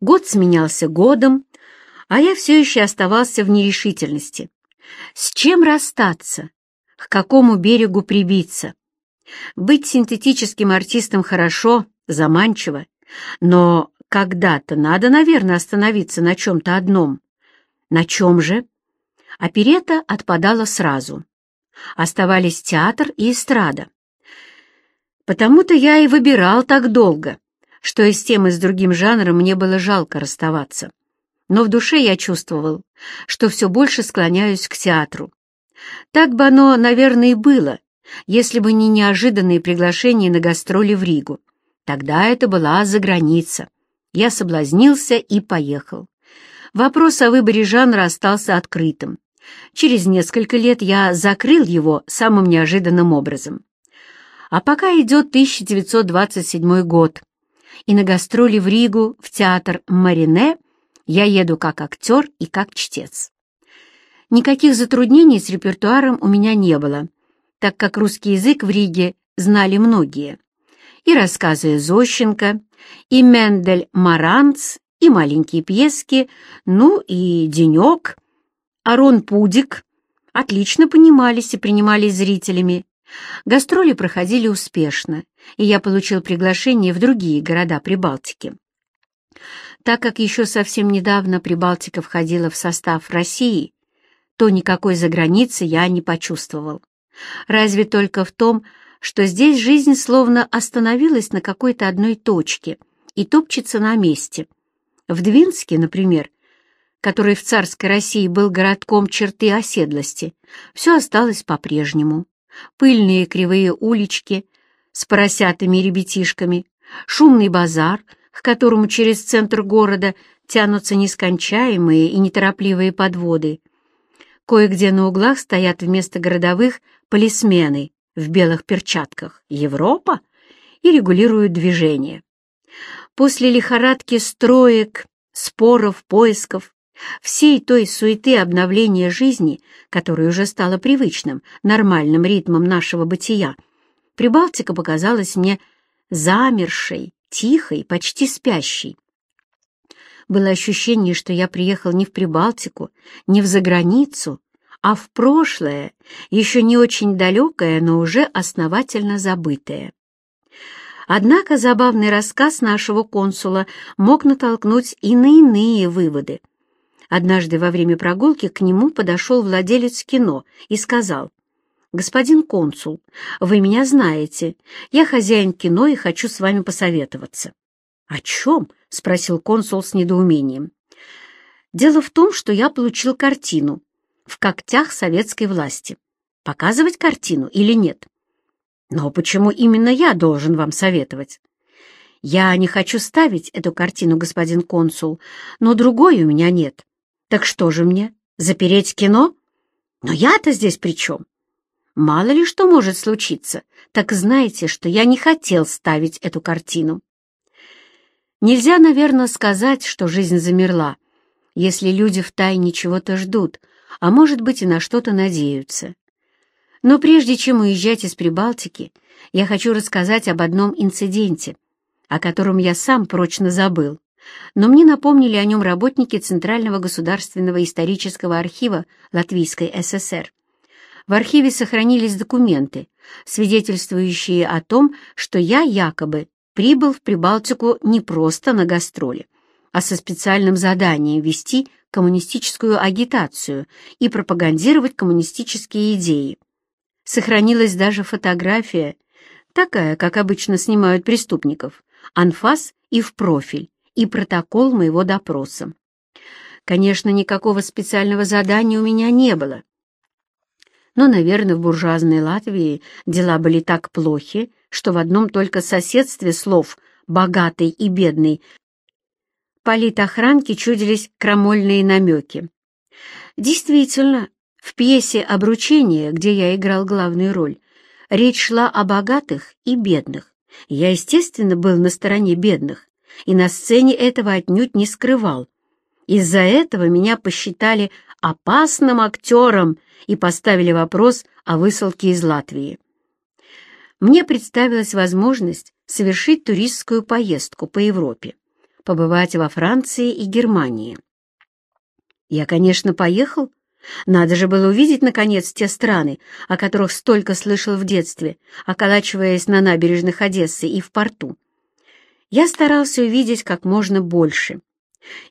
Год сменялся годом, а я все еще оставался в нерешительности. С чем расстаться? К какому берегу прибиться? Быть синтетическим артистом хорошо, заманчиво, но когда-то надо, наверное, остановиться на чем-то одном. На чем же? Оперета отпадала сразу. Оставались театр и эстрада. Потому-то я и выбирал так долго, что и с тем, и с другим жанром мне было жалко расставаться. Но в душе я чувствовал, что все больше склоняюсь к театру. Так бы оно, наверное, и было, если бы не неожиданные приглашения на гастроли в Ригу. Тогда это была заграница. Я соблазнился и поехал. Вопрос о выборе жанра остался открытым. Через несколько лет я закрыл его самым неожиданным образом. А пока идет 1927 год, и на гастроли в Ригу в театр «Марине» я еду как актер и как чтец. Никаких затруднений с репертуаром у меня не было, так как русский язык в Риге знали многие. И рассказы Зощенко, и Мендель Маранц, и маленькие пьески, ну и «Денек», Арон Пудик отлично понимались и принимались зрителями. Гастроли проходили успешно, и я получил приглашение в другие города Прибалтики. Так как еще совсем недавно Прибалтика входила в состав России, то никакой заграницы я не почувствовал. Разве только в том, что здесь жизнь словно остановилась на какой-то одной точке и топчется на месте. В Двинске, например, который в царской России был городком черты оседлости, все осталось по-прежнему. Пыльные кривые улички с поросятыми и ребятишками, шумный базар, к которому через центр города тянутся нескончаемые и неторопливые подводы. Кое-где на углах стоят вместо городовых полисмены в белых перчатках Европа и регулируют движение. После лихорадки строек, споров, поисков, всей той суеты обновления жизни, которая уже стала привычным, нормальным ритмом нашего бытия, Прибалтика показалась мне замершей, тихой, почти спящей. Было ощущение, что я приехал не в Прибалтику, не в заграницу, а в прошлое, еще не очень далекое, но уже основательно забытое. Однако забавный рассказ нашего консула мог натолкнуть и на иные выводы. Однажды во время прогулки к нему подошел владелец кино и сказал, «Господин консул, вы меня знаете. Я хозяин кино и хочу с вами посоветоваться». «О чем?» — спросил консул с недоумением. «Дело в том, что я получил картину в когтях советской власти. Показывать картину или нет?» «Но почему именно я должен вам советовать?» «Я не хочу ставить эту картину, господин консул, но другой у меня нет. Так что же мне, запереть кино? Но я-то здесь при чем? Мало ли что может случиться, так знаете, что я не хотел ставить эту картину. Нельзя, наверное, сказать, что жизнь замерла, если люди втайне чего-то ждут, а может быть и на что-то надеются. Но прежде чем уезжать из Прибалтики, я хочу рассказать об одном инциденте, о котором я сам прочно забыл но мне напомнили о нем работники Центрального государственного исторического архива Латвийской ССР. В архиве сохранились документы, свидетельствующие о том, что я якобы прибыл в Прибалтику не просто на гастроли, а со специальным заданием вести коммунистическую агитацию и пропагандировать коммунистические идеи. Сохранилась даже фотография, такая, как обычно снимают преступников, анфас и в профиль, и протокол моего допроса. Конечно, никакого специального задания у меня не было. Но, наверное, в буржуазной Латвии дела были так плохи, что в одном только соседстве слов «богатый» и «бедный» политохранке чудились крамольные намеки. Действительно, в пьесе «Обручение», где я играл главную роль, речь шла о богатых и бедных. Я, естественно, был на стороне бедных, и на сцене этого отнюдь не скрывал. Из-за этого меня посчитали опасным актером и поставили вопрос о высылке из Латвии. Мне представилась возможность совершить туристскую поездку по Европе, побывать во Франции и Германии. Я, конечно, поехал. Надо же было увидеть, наконец, те страны, о которых столько слышал в детстве, околачиваясь на набережных Одессы и в порту. Я старался увидеть как можно больше.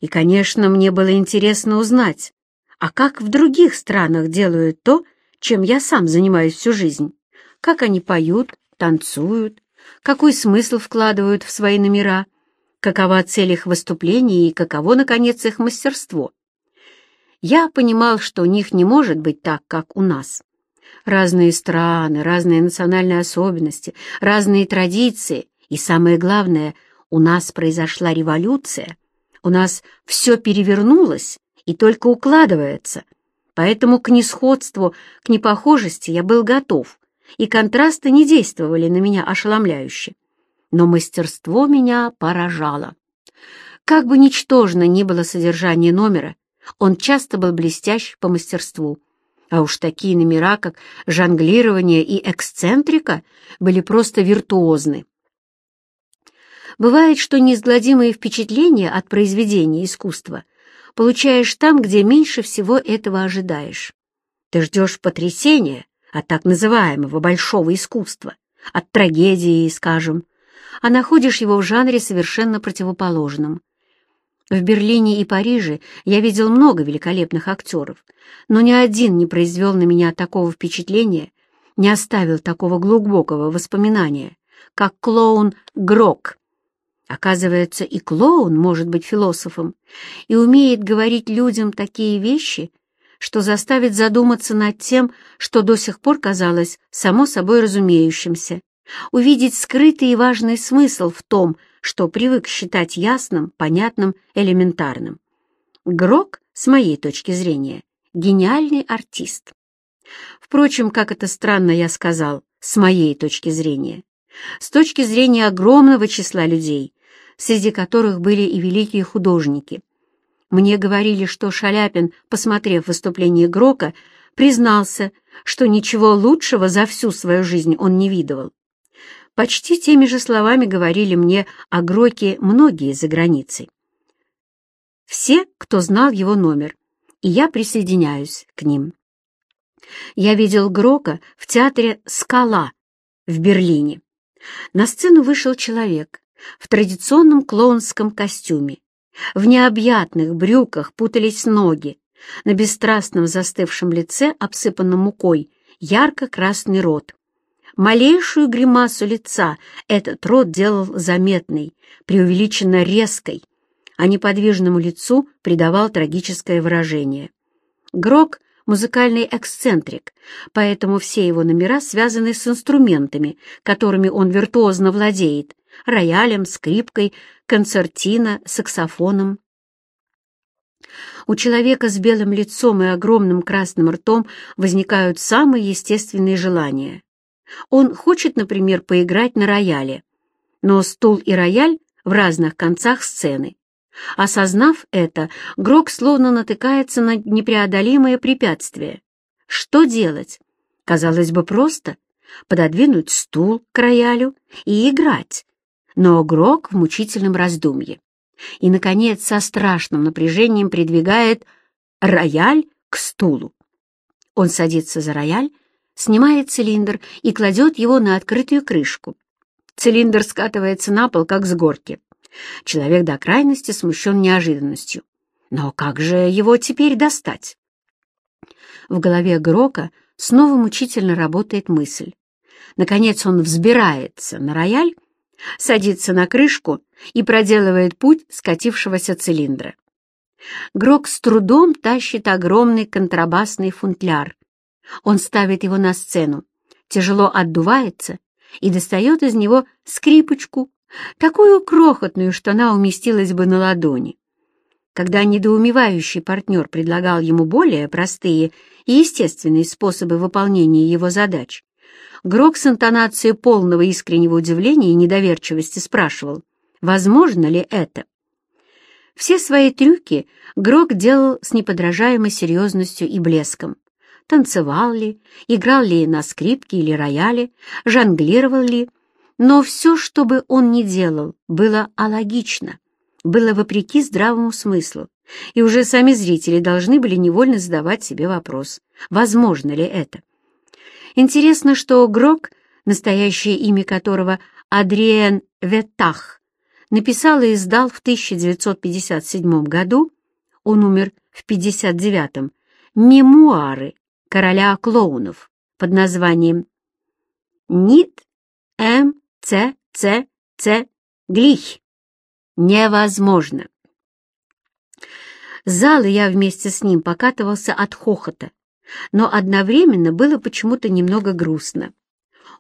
И, конечно, мне было интересно узнать, а как в других странах делают то, чем я сам занимаюсь всю жизнь. Как они поют, танцуют, какой смысл вкладывают в свои номера, какова цель их выступлений и каково, наконец, их мастерство. Я понимал, что у них не может быть так, как у нас. Разные страны, разные национальные особенности, разные традиции, и самое главное, у нас произошла революция, у нас все перевернулось и только укладывается, поэтому к несходству, к непохожести я был готов, и контрасты не действовали на меня ошеломляюще. Но мастерство меня поражало. Как бы ничтожно ни было содержание номера, он часто был блестящ по мастерству. А уж такие номера, как жонглирование и эксцентрика, были просто виртуозны. Бывает, что неизгладимые впечатления от произведения искусства получаешь там, где меньше всего этого ожидаешь. Ты ждешь потрясения от так называемого большого искусства, от трагедии, скажем, а находишь его в жанре совершенно противоположном. В Берлине и Париже я видел много великолепных актеров, но ни один не произвел на меня такого впечатления, не оставил такого глубокого воспоминания, как клоун Грок. Оказывается, и клоун может быть философом и умеет говорить людям такие вещи, что заставит задуматься над тем, что до сих пор казалось само собой разумеющимся, увидеть скрытый и важный смысл в том, что привык считать ясным, понятным, элементарным. Грок, с моей точки зрения, гениальный артист. Впрочем, как это странно я сказал, с моей точки зрения. С точки зрения огромного числа людей, среди которых были и великие художники. Мне говорили, что Шаляпин, посмотрев выступление Грока, признался, что ничего лучшего за всю свою жизнь он не видывал. Почти теми же словами говорили мне о Гроке многие за границей. Все, кто знал его номер, и я присоединяюсь к ним. Я видел Грока в театре «Скала» в Берлине. На сцену вышел человек в традиционном клоунском костюме. В необъятных брюках путались ноги. На бесстрастном застывшем лице, обсыпанном мукой, ярко-красный рот. Малейшую гримасу лица этот рот делал заметной, преувеличенно резкой, а неподвижному лицу придавал трагическое выражение. Грок — музыкальный эксцентрик, поэтому все его номера связаны с инструментами, которыми он виртуозно владеет, роялем, скрипкой, концертино, саксофоном. У человека с белым лицом и огромным красным ртом возникают самые естественные желания. Он хочет, например, поиграть на рояле, но стул и рояль в разных концах сцены. Осознав это, Грок словно натыкается на непреодолимое препятствие. Что делать? Казалось бы, просто пододвинуть стул к роялю и играть. Но Грок в мучительном раздумье. И, наконец, со страшным напряжением придвигает рояль к стулу. Он садится за рояль снимает цилиндр и кладет его на открытую крышку. Цилиндр скатывается на пол, как с горки. Человек до крайности смущен неожиданностью. Но как же его теперь достать? В голове Грока снова мучительно работает мысль. Наконец он взбирается на рояль, садится на крышку и проделывает путь скатившегося цилиндра. Грок с трудом тащит огромный контрабасный футляр, он ставит его на сцену, тяжело отдувается и достает из него скрипочку, такую крохотную, что она уместилась бы на ладони. Когда недоумевающий партнер предлагал ему более простые и естественные способы выполнения его задач, Грок с интонацией полного искреннего удивления и недоверчивости спрашивал, возможно ли это. Все свои трюки Грок делал с неподражаемой серьезностью и блеском танцевал ли, играл ли на скрипке или рояле, жонглировал ли, но все, что бы он ни делал, было алогично, было вопреки здравому смыслу, и уже сами зрители должны были невольно задавать себе вопрос, возможно ли это. Интересно, что Грок, настоящее имя которого Адриен Ветах, написал и издал в 1957 году, он умер в 59-м, мемуары короля клоунов под названием «Нит М Ц Ц Ц Глих». Невозможно. Зал и я вместе с ним покатывался от хохота, но одновременно было почему-то немного грустно.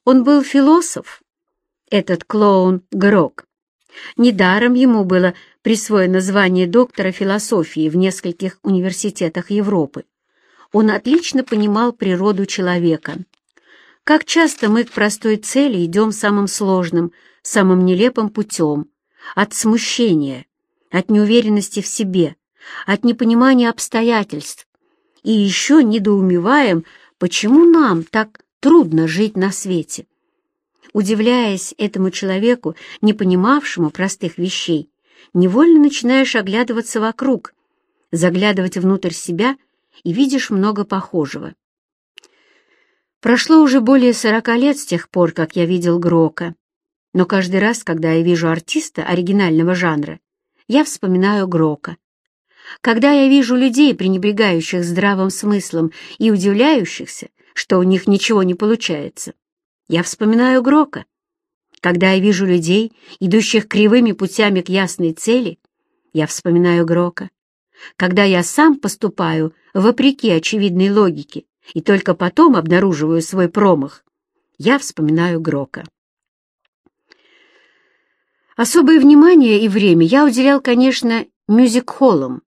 Он был философ, этот клоун Грок. Недаром ему было присвоено звание доктора философии в нескольких университетах Европы. Он отлично понимал природу человека. Как часто мы к простой цели идем самым сложным, самым нелепым путем, от смущения, от неуверенности в себе, от непонимания обстоятельств, и еще недоумеваем, почему нам так трудно жить на свете. Удивляясь этому человеку, не понимавшему простых вещей, невольно начинаешь оглядываться вокруг, заглядывать внутрь себя и видишь много похожего. Прошло уже более сорока лет с тех пор, как я видел Грока, но каждый раз, когда я вижу артиста оригинального жанра, я вспоминаю Грока. Когда я вижу людей, пренебрегающих здравым смыслом и удивляющихся, что у них ничего не получается, я вспоминаю Грока. Когда я вижу людей, идущих кривыми путями к ясной цели, я вспоминаю Грока. Когда я сам поступаю вопреки очевидной логике и только потом обнаруживаю свой промах, я вспоминаю Грока. Особое внимание и время я уделял, конечно, мюзик-холлам.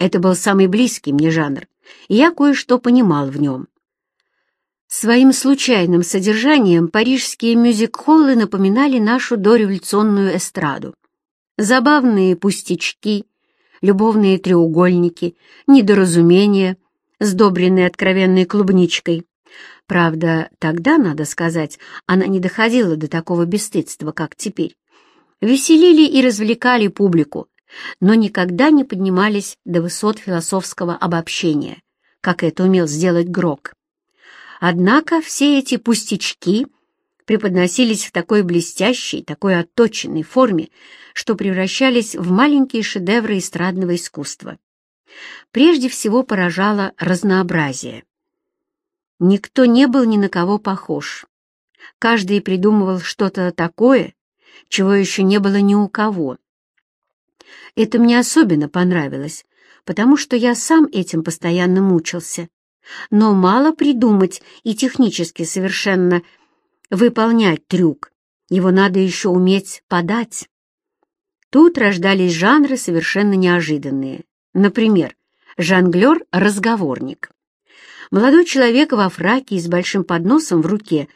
Это был самый близкий мне жанр, и я кое-что понимал в нем. Своим случайным содержанием парижские мюзик-холлы напоминали нашу дореволюционную эстраду. Забавные пустячки, любовные треугольники, недоразумения, сдобренные откровенной клубничкой. Правда, тогда, надо сказать, она не доходила до такого бесстыдства, как теперь. Веселили и развлекали публику, но никогда не поднимались до высот философского обобщения, как это умел сделать Грок. Однако все эти пустячки преподносились в такой блестящей, такой отточенной форме, что превращались в маленькие шедевры эстрадного искусства. Прежде всего поражало разнообразие. Никто не был ни на кого похож. Каждый придумывал что-то такое, чего еще не было ни у кого. Это мне особенно понравилось, потому что я сам этим постоянно мучился. Но мало придумать и технически совершенно выполнять трюк. Его надо еще уметь подать. Тут рождались жанры совершенно неожиданные. Например, жонглер-разговорник. Молодой человек во фраке и с большим подносом в руке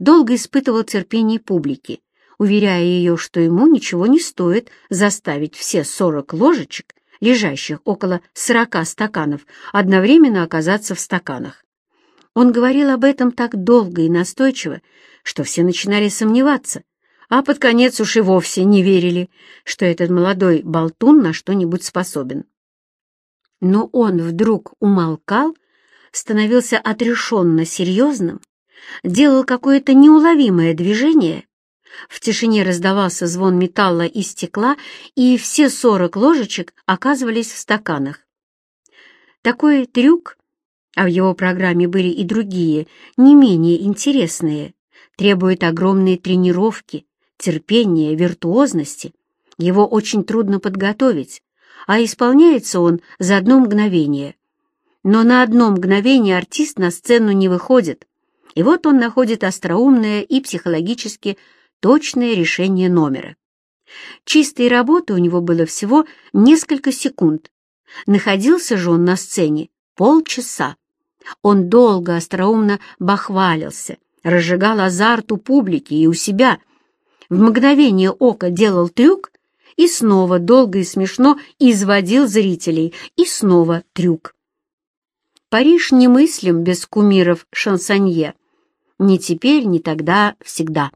долго испытывал терпение публики, уверяя ее, что ему ничего не стоит заставить все сорок ложечек лежащих около сорока стаканов, одновременно оказаться в стаканах. Он говорил об этом так долго и настойчиво, что все начинали сомневаться, а под конец уж и вовсе не верили, что этот молодой болтун на что-нибудь способен. Но он вдруг умолкал, становился отрешенно серьезным, делал какое-то неуловимое движение в тишине раздавался звон металла и стекла, и все сорок ложечек оказывались в стаканах. Такой трюк, а в его программе были и другие, не менее интересные, требует огромной тренировки, терпения, виртуозности. Его очень трудно подготовить, а исполняется он за одно мгновение. Но на одно мгновение артист на сцену не выходит, и вот он находит остроумное и психологически точное решение номера. Чистой работы у него было всего несколько секунд. Находился же он на сцене полчаса. Он долго, остроумно бахвалился, разжигал азарт у публики и у себя. В мгновение ока делал трюк и снова долго и смешно изводил зрителей, и снова трюк. Париж немыслим без кумиров шансонье. Ни теперь, ни тогда, всегда.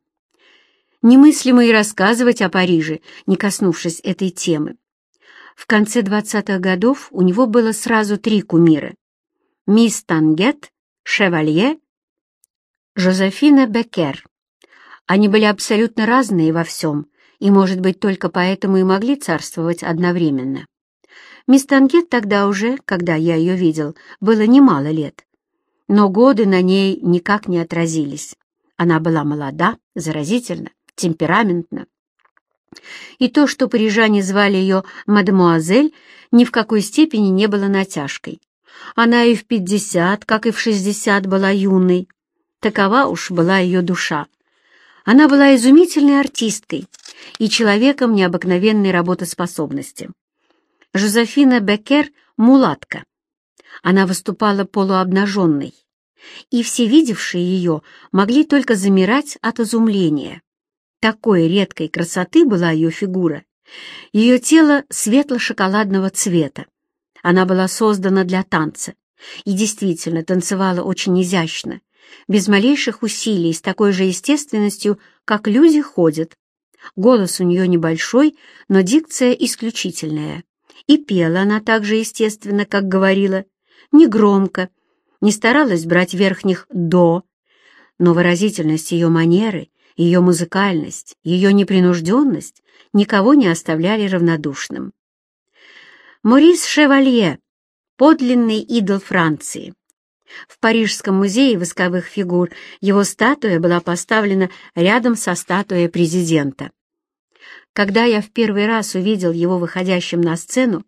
Немыслимо и рассказывать о Париже, не коснувшись этой темы. В конце 20-х годов у него было сразу три кумира — мисс Тангет, Шевалье, Жозефина Беккер. Они были абсолютно разные во всем, и, может быть, только поэтому и могли царствовать одновременно. Мисс Тангет тогда уже, когда я ее видел, было немало лет, но годы на ней никак не отразились. Она была молода, заразительна, темпераментна. И то, что парижане звали ее мадемуазель, ни в какой степени не было натяжкой. Она и в пятьдесят, как и в шестьдесят была юной. Такова уж была ее душа. Она была изумительной артисткой и человеком необыкновенной работоспособности. Жозефина Беккер — мулатка. Она выступала полуобнаженной, и все видевшие ее могли только замирать от изумления. Такой редкой красоты была ее фигура. Ее тело светло-шоколадного цвета. Она была создана для танца и действительно танцевала очень изящно, без малейших усилий, с такой же естественностью, как люди ходят. Голос у нее небольшой, но дикция исключительная. И пела она так же естественно, как говорила, негромко, не старалась брать верхних «до», но выразительность ее манеры, ее музыкальность, ее непринужденность никого не оставляли равнодушным. Морис Шевалье — подлинный идол Франции. В Парижском музее восковых фигур его статуя была поставлена рядом со статуей президента. Когда я в первый раз увидел его выходящим на сцену,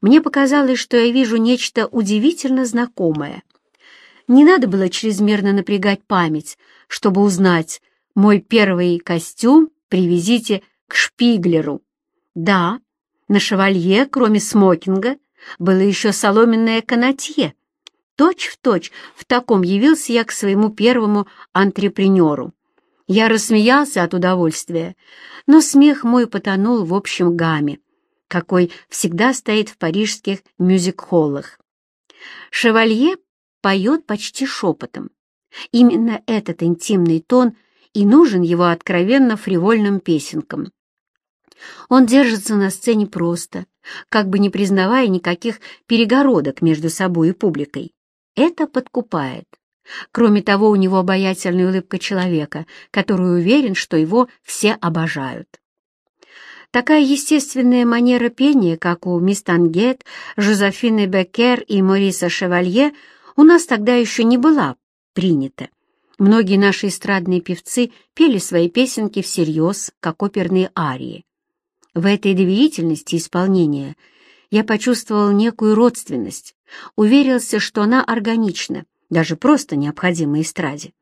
мне показалось, что я вижу нечто удивительно знакомое. Не надо было чрезмерно напрягать память, чтобы узнать, мой первый костюм привезите к Шпиглеру. Да, на шевалье, кроме смокинга, было еще соломенное канатье. Точь в точь в таком явился я к своему первому антрепренеру. Я рассмеялся от удовольствия, но смех мой потонул в общем гамме, какой всегда стоит в парижских мюзик-холлах. Шевалье поет почти шепотом. Именно этот интимный тон и нужен его откровенно фривольным песенкам. Он держится на сцене просто, как бы не признавая никаких перегородок между собой и публикой. Это подкупает. Кроме того, у него обаятельная улыбка человека, который уверен, что его все обожают. Такая естественная манера пения, как у мисс Тангет, Жозефины Беккер и Мориса Шевалье, у нас тогда еще не была принята. Многие наши эстрадные певцы пели свои песенки всерьез, как оперные арии. В этой доверительности исполнения я почувствовал некую родственность, уверился, что она органична, даже просто необходима эстраде.